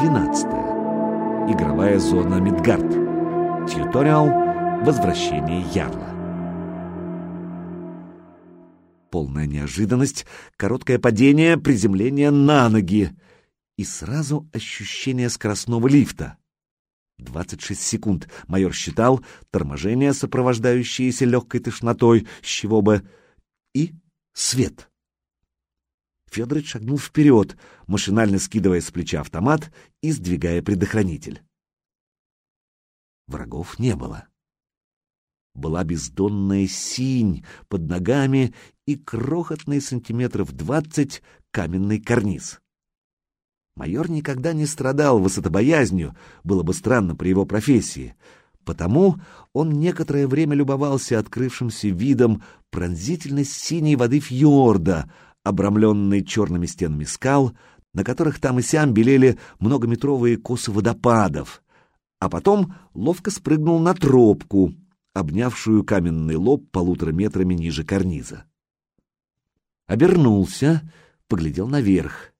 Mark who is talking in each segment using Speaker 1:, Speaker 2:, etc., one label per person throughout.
Speaker 1: 12. Игровая зона Мидгард. Тьюториал «Возвращение Ярла». Полная неожиданность, короткое падение, приземление на ноги и сразу ощущение скоростного лифта. 26 секунд майор считал, торможение, сопровождающееся легкой тошнотой, с чего бы... И свет. Федорович шагнул вперед, машинально скидывая с плеча автомат и сдвигая предохранитель. Врагов не было. Была бездонная синь под ногами и крохотный сантиметров двадцать каменный карниз. Майор никогда не страдал высотобоязнью, было бы странно при его профессии, потому он некоторое время любовался открывшимся видом пронзительной синей воды фьорда, обрамленной черными стенами скал, на которых там и сям белели многометровые косы водопадов, а потом ловко спрыгнул на тропку, обнявшую каменный лоб полутора метрами ниже карниза. Обернулся, поглядел наверх.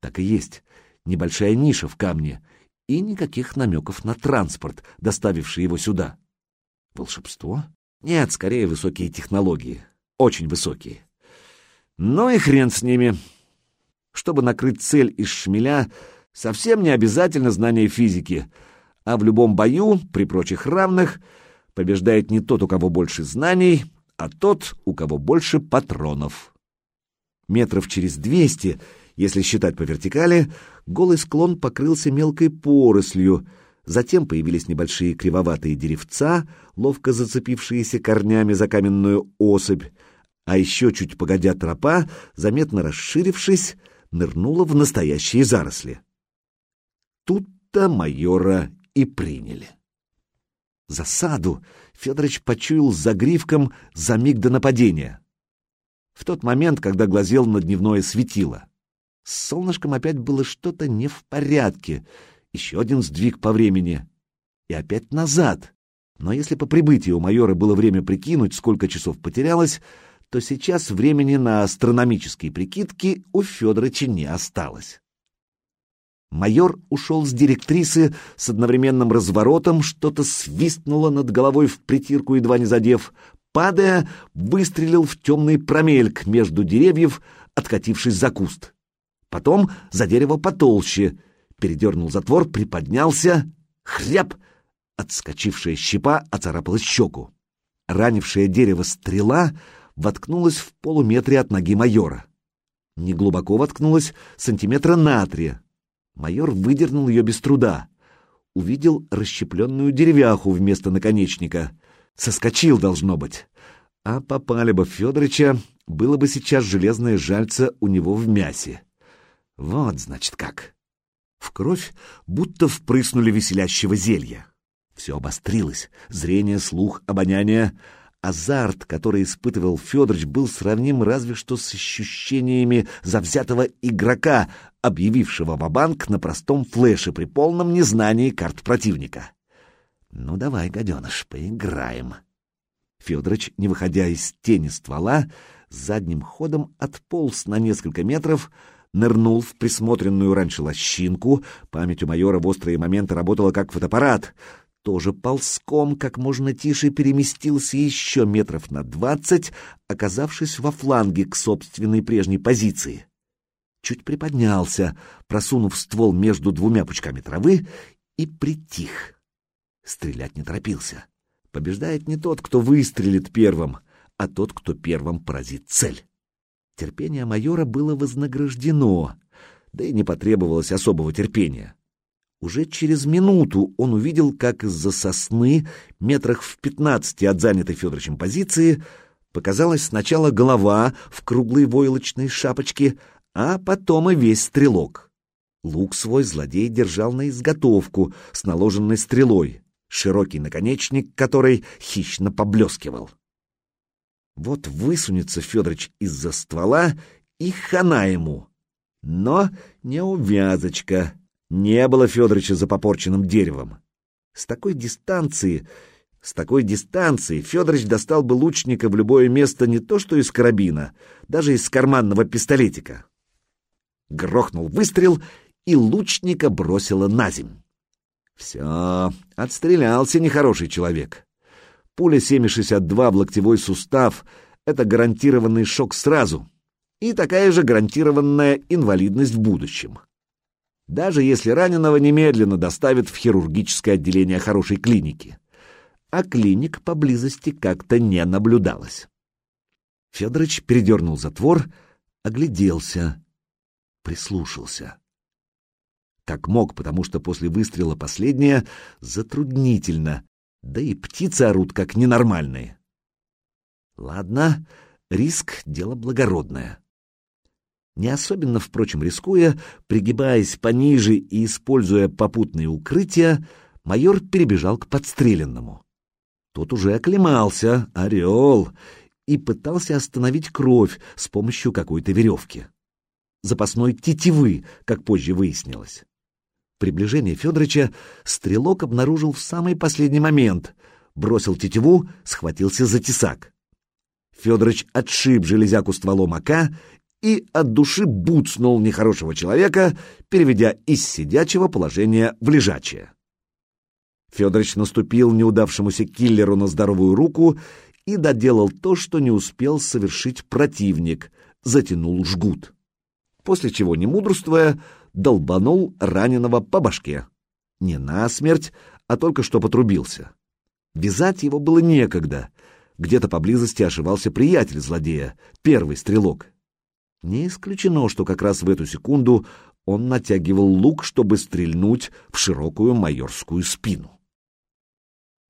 Speaker 1: Так и есть, небольшая ниша в камне и никаких намеков на транспорт, доставивший его сюда. Волшебство? Нет, скорее высокие технологии. Очень высокие. Ну и хрен с ними. Чтобы накрыть цель из шмеля, совсем не обязательно знание физики, а в любом бою, при прочих равных, побеждает не тот, у кого больше знаний, а тот, у кого больше патронов. Метров через двести, если считать по вертикали, голый склон покрылся мелкой порослью, затем появились небольшие кривоватые деревца, ловко зацепившиеся корнями за каменную особь, а еще чуть погодя тропа, заметно расширившись, нырнула в настоящие заросли. Тут-то майора и приняли. Засаду Федорович почуял за гривком за миг до нападения. В тот момент, когда глазел на дневное светило. С солнышком опять было что-то не в порядке. Еще один сдвиг по времени. И опять назад. Но если по прибытии у майора было время прикинуть, сколько часов потерялось, то сейчас времени на астрономические прикидки у Федоровича не осталось. Майор ушел с директрисы с одновременным разворотом, что-то свистнуло над головой в притирку, едва не задев. Падая, выстрелил в темный промельк между деревьев, откатившись за куст. Потом за дерево потолще. Передернул затвор, приподнялся. Хряб! Отскочившая щепа оцарапала щеку. Ранившая дерево стрела — воткнулась в полуметре от ноги майора. Неглубоко воткнулась, сантиметра на три. Майор выдернул ее без труда. Увидел расщепленную деревяху вместо наконечника. Соскочил, должно быть. А попали бы Федорыча, было бы сейчас железное жальце у него в мясе. Вот, значит, как. В кровь будто впрыснули веселящего зелья. Все обострилось. Зрение, слух, обоняние — Азарт, который испытывал Федорович, был сравним разве что с ощущениями завзятого игрока, объявившего ва-банк на простом флеше при полном незнании карт противника. «Ну давай, гаденыш, поиграем». Федорович, не выходя из тени ствола, задним ходом отполз на несколько метров, нырнул в присмотренную раньше лощинку, память у майора в острые моменты работала как фотоаппарат — тоже ползком как можно тише переместился еще метров на двадцать, оказавшись во фланге к собственной прежней позиции. Чуть приподнялся, просунув ствол между двумя пучками травы, и притих. Стрелять не торопился. Побеждает не тот, кто выстрелит первым, а тот, кто первым поразит цель. Терпение майора было вознаграждено, да и не потребовалось особого терпения. Уже через минуту он увидел, как из-за сосны, метрах в пятнадцати от занятой Федоровичем позиции, показалась сначала голова в круглой войлочной шапочке, а потом и весь стрелок. Лук свой злодей держал на изготовку с наложенной стрелой, широкий наконечник которой хищно поблескивал. Вот высунется Федорович из-за ствола и хана ему. Но не увязочка. Не было Федоровича за попорченным деревом. С такой дистанции, с такой дистанции Федорович достал бы лучника в любое место не то что из карабина, даже из карманного пистолетика. Грохнул выстрел, и лучника бросило на земь. Все, отстрелялся нехороший человек. Пуля 7,62 в локтевой сустав — это гарантированный шок сразу и такая же гарантированная инвалидность в будущем. Даже если раненого немедленно доставят в хирургическое отделение хорошей клиники. А клиник поблизости как-то не наблюдалось. Федорович передернул затвор, огляделся, прислушался. Как мог, потому что после выстрела последняя затруднительно, да и птицы орут как ненормальные. Ладно, риск — дело благородное. Не особенно, впрочем, рискуя, пригибаясь пониже и используя попутные укрытия, майор перебежал к подстреленному. Тот уже оклемался, орел, и пытался остановить кровь с помощью какой-то веревки. Запасной тетивы, как позже выяснилось. Приближение Федоровича стрелок обнаружил в самый последний момент, бросил тетиву, схватился за тесак. Федорович отшиб железяку стволом ока и от души буцнул нехорошего человека, переведя из сидячего положения в лежачее. Федорович наступил неудавшемуся киллеру на здоровую руку и доделал то, что не успел совершить противник, затянул жгут. После чего, не мудрствуя, долбанул раненого по башке. Не насмерть, а только что потрубился. Вязать его было некогда. Где-то поблизости ошивался приятель злодея, первый стрелок. Не исключено, что как раз в эту секунду он натягивал лук, чтобы стрельнуть в широкую майорскую спину.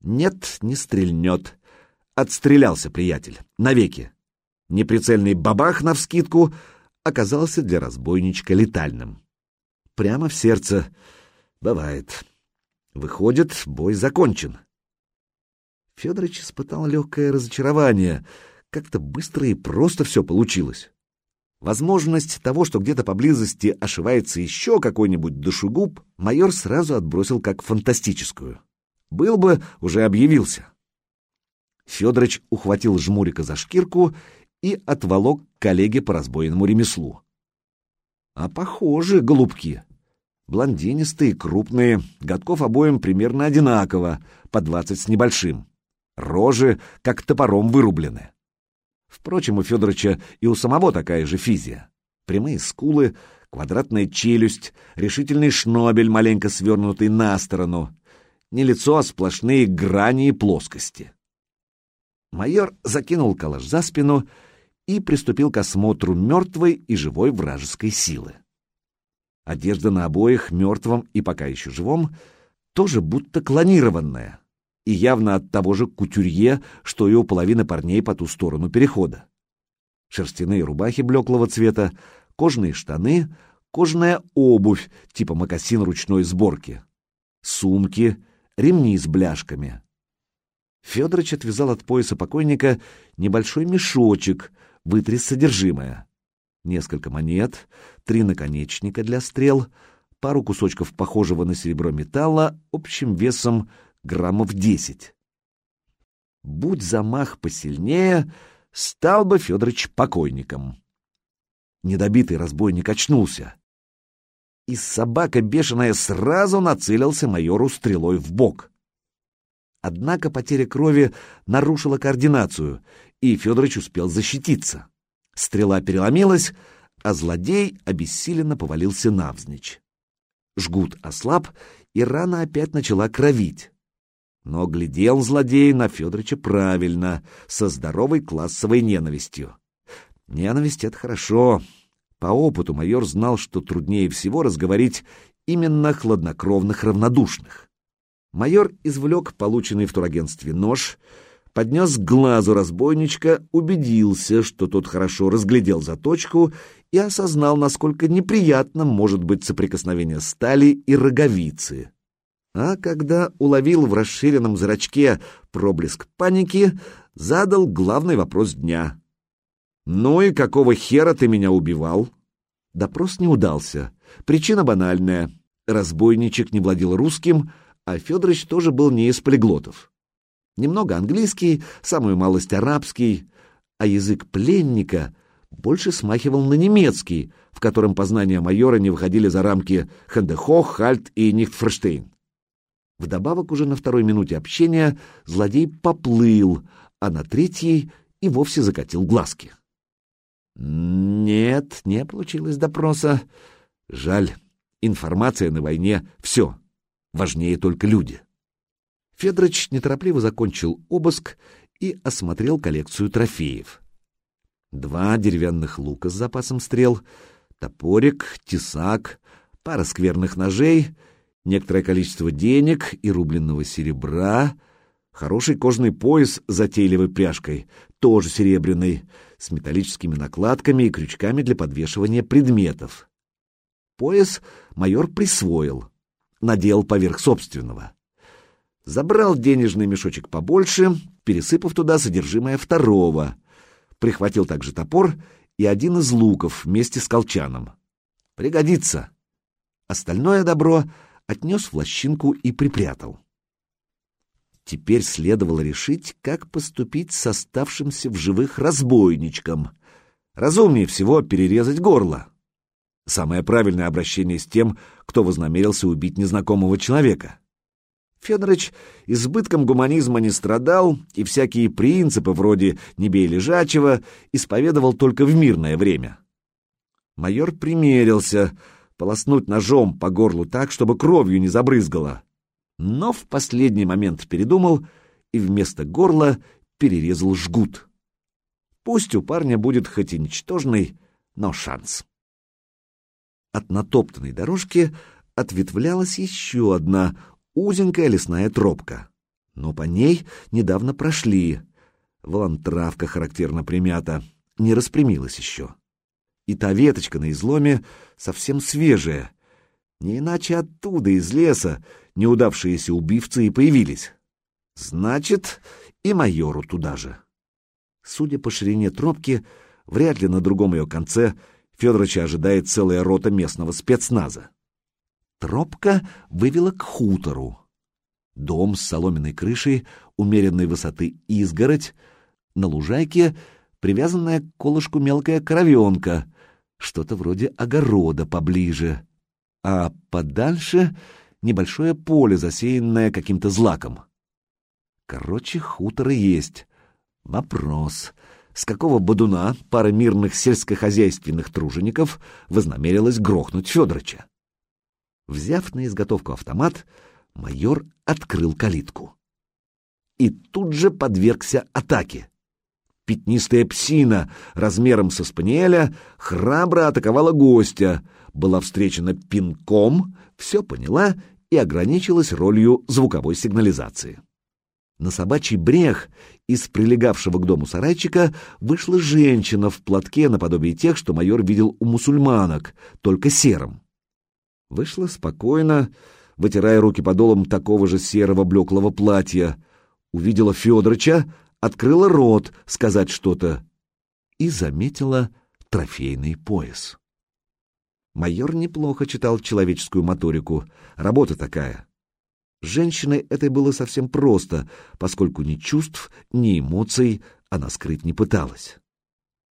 Speaker 1: Нет, не стрельнет. Отстрелялся приятель. Навеки. Неприцельный бабах навскидку оказался для разбойничка летальным. Прямо в сердце. Бывает. Выходит, бой закончен. Федорович испытал легкое разочарование. Как-то быстро и просто все получилось. Возможность того, что где-то поблизости ошивается еще какой-нибудь душегуб, майор сразу отбросил как фантастическую. Был бы, уже объявился. Федорович ухватил жмурика за шкирку и отволок коллеге по разбойному ремеслу. А похожи голубки. Блондинистые, крупные, годков обоим примерно одинаково, по двадцать с небольшим. Рожи, как топором вырублены. Впрочем, у Федоровича и у самого такая же физия. Прямые скулы, квадратная челюсть, решительный шнобель, маленько свернутый на сторону. Не лицо, а сплошные грани и плоскости. Майор закинул калаш за спину и приступил к осмотру мертвой и живой вражеской силы. Одежда на обоих, мертвом и пока еще живом, тоже будто клонированная, и явно от того же кутюрье, что и у половины парней по ту сторону перехода. Шерстяные рубахи блеклого цвета, кожаные штаны, кожаная обувь типа мокасин ручной сборки, сумки, ремни с бляшками. Федорович отвязал от пояса покойника небольшой мешочек, вытряс содержимое. Несколько монет, три наконечника для стрел, пару кусочков похожего на серебро металла общим весом граммов десять. Будь замах посильнее, стал бы Федорович покойником. Недобитый разбойник очнулся. И собака бешеная сразу нацелился майору стрелой в бок. Однако потеря крови нарушила координацию, и Федорович успел защититься. Стрела переломилась, а злодей обессиленно повалился навзничь. Жгут ослаб, и рана опять начала кровить. Но глядел злодей на Федоровича правильно, со здоровой классовой ненавистью. Ненависть — это хорошо. По опыту майор знал, что труднее всего разговорить именно хладнокровных равнодушных. Майор извлек полученный в турагентстве нож, поднес к глазу разбойничка, убедился, что тот хорошо разглядел заточку и осознал, насколько неприятным может быть соприкосновение стали и роговицы. А когда уловил в расширенном зрачке проблеск паники, задал главный вопрос дня. «Ну и какого хера ты меня убивал?» Допрос не удался. Причина банальная. Разбойничек не владел русским, а Федорович тоже был не из полиглотов. Немного английский, самую малость арабский, а язык пленника больше смахивал на немецкий, в котором познания майора не выходили за рамки Хендехох, Хальт и Нихтфорштейн. Вдобавок уже на второй минуте общения злодей поплыл, а на третьей и вовсе закатил глазки. Нет, не получилось допроса. Жаль, информация на войне — все. Важнее только люди. Федорович неторопливо закончил обыск и осмотрел коллекцию трофеев. Два деревянных лука с запасом стрел, топорик, тесак, пара скверных ножей, некоторое количество денег и рубленного серебра, хороший кожаный пояс с затейливой пряжкой, тоже серебряный, с металлическими накладками и крючками для подвешивания предметов. Пояс майор присвоил, надел поверх собственного. Забрал денежный мешочек побольше, пересыпав туда содержимое второго. Прихватил также топор и один из луков вместе с колчаном. Пригодится. Остальное добро отнес в лощинку и припрятал. Теперь следовало решить, как поступить с оставшимся в живых разбойничком. Разумнее всего перерезать горло. Самое правильное обращение с тем, кто вознамерился убить незнакомого человека. Федорович избытком гуманизма не страдал и всякие принципы вроде «не бей лежачего» исповедовал только в мирное время. Майор примерился полоснуть ножом по горлу так, чтобы кровью не забрызгало но в последний момент передумал и вместо горла перерезал жгут. Пусть у парня будет хоть и ничтожный, но шанс. От натоптанной дорожки ответвлялась еще одна узенькая лесная тропка, но по ней недавно прошли. Волантравка характерно примята, не распрямилась еще. И та веточка на изломе совсем свежая, не иначе оттуда, из леса, неудавшиеся убивцы и появились. Значит, и майору туда же. Судя по ширине тропки, вряд ли на другом ее конце Федоровича ожидает целая рота местного спецназа. Тропка вывела к хутору. Дом с соломенной крышей, умеренной высоты изгородь, на лужайке привязанная к колышку мелкая коровенка, что-то вроде огорода поближе, а подальше небольшое поле, засеянное каким-то злаком. Короче, хутор и есть. Вопрос, с какого бодуна пара мирных сельскохозяйственных тружеников вознамерилась грохнуть Федорыча? Взяв на изготовку автомат, майор открыл калитку. И тут же подвергся атаке. Пятнистая псина размером со спаниеля храбро атаковала гостя, была встречена пинком, все поняла и ограничилась ролью звуковой сигнализации. На собачий брех из прилегавшего к дому сарайчика вышла женщина в платке наподобие тех, что майор видел у мусульманок, только серым. Вышла спокойно, вытирая руки подолом такого же серого блеклого платья, увидела Федорыча, открыла рот сказать что-то и заметила трофейный пояс. Майор неплохо читал человеческую моторику. Работа такая. Женщиной этой было совсем просто, поскольку ни чувств, ни эмоций она скрыть не пыталась.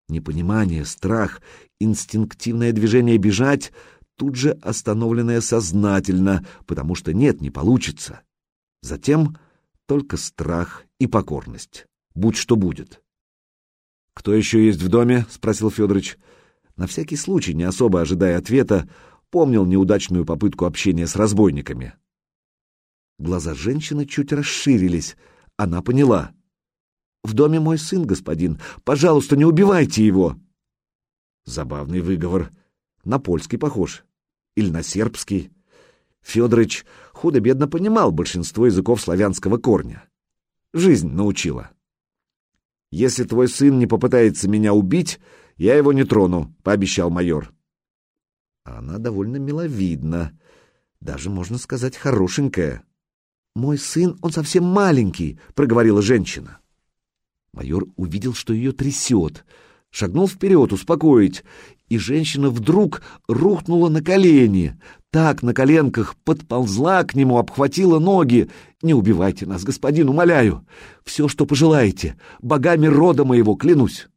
Speaker 1: Непонимание, страх, инстинктивное движение бежать, тут же остановленное сознательно, потому что нет, не получится. Затем только страх и покорность. Будь что будет. «Кто еще есть в доме?» — спросил Федорович на всякий случай, не особо ожидая ответа, помнил неудачную попытку общения с разбойниками. Глаза женщины чуть расширились. Она поняла. «В доме мой сын, господин. Пожалуйста, не убивайте его!» Забавный выговор. На польский похож. Или на сербский. Федорович худо-бедно понимал большинство языков славянского корня. Жизнь научила. «Если твой сын не попытается меня убить, я его не трону, — пообещал майор. Она довольно миловидна, даже, можно сказать, хорошенькая. «Мой сын, он совсем маленький», — проговорила женщина. Майор увидел, что ее трясет, шагнул вперед успокоить, и женщина вдруг рухнула на колени, так на коленках подползла к нему, обхватила ноги. «Не убивайте нас, господин, умоляю! Все, что пожелаете, богами рода моего клянусь!»